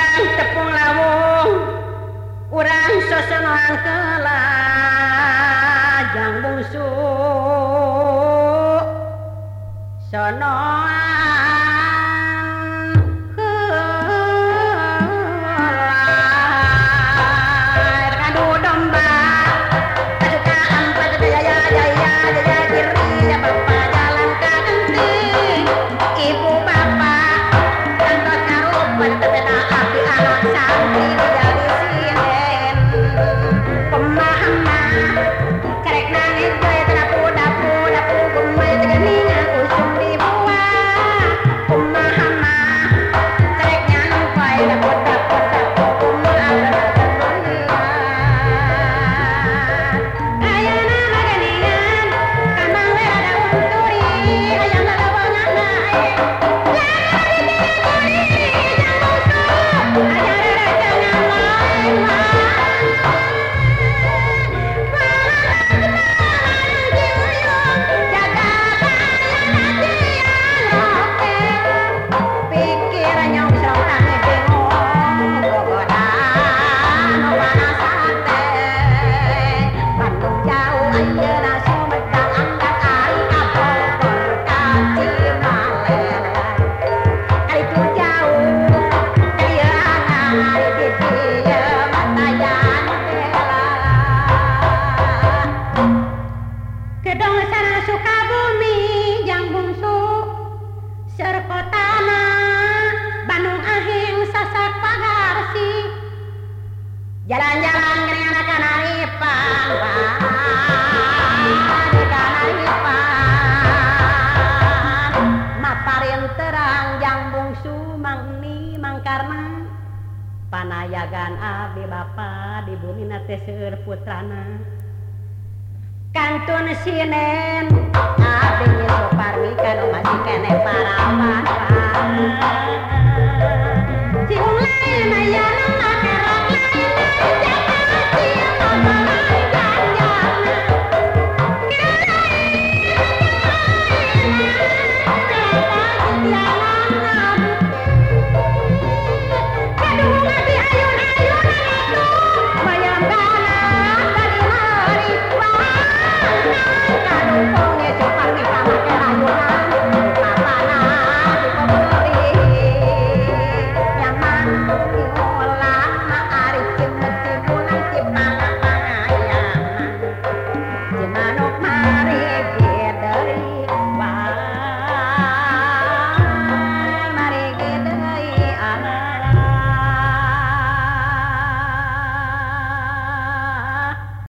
urang tepung lawuh urang sosono angkela jang bungsu sono. Sukabumi yang bungsu. Serkotana Bandung ahing sasak pagarsi Jalan-jalan gering anak kanari Maparin terang yang mangni mangkarna Panayagan abi bapa di bumi nate seueur putrana. kantun sinen. Ati nyoparmi kan masih kene parah.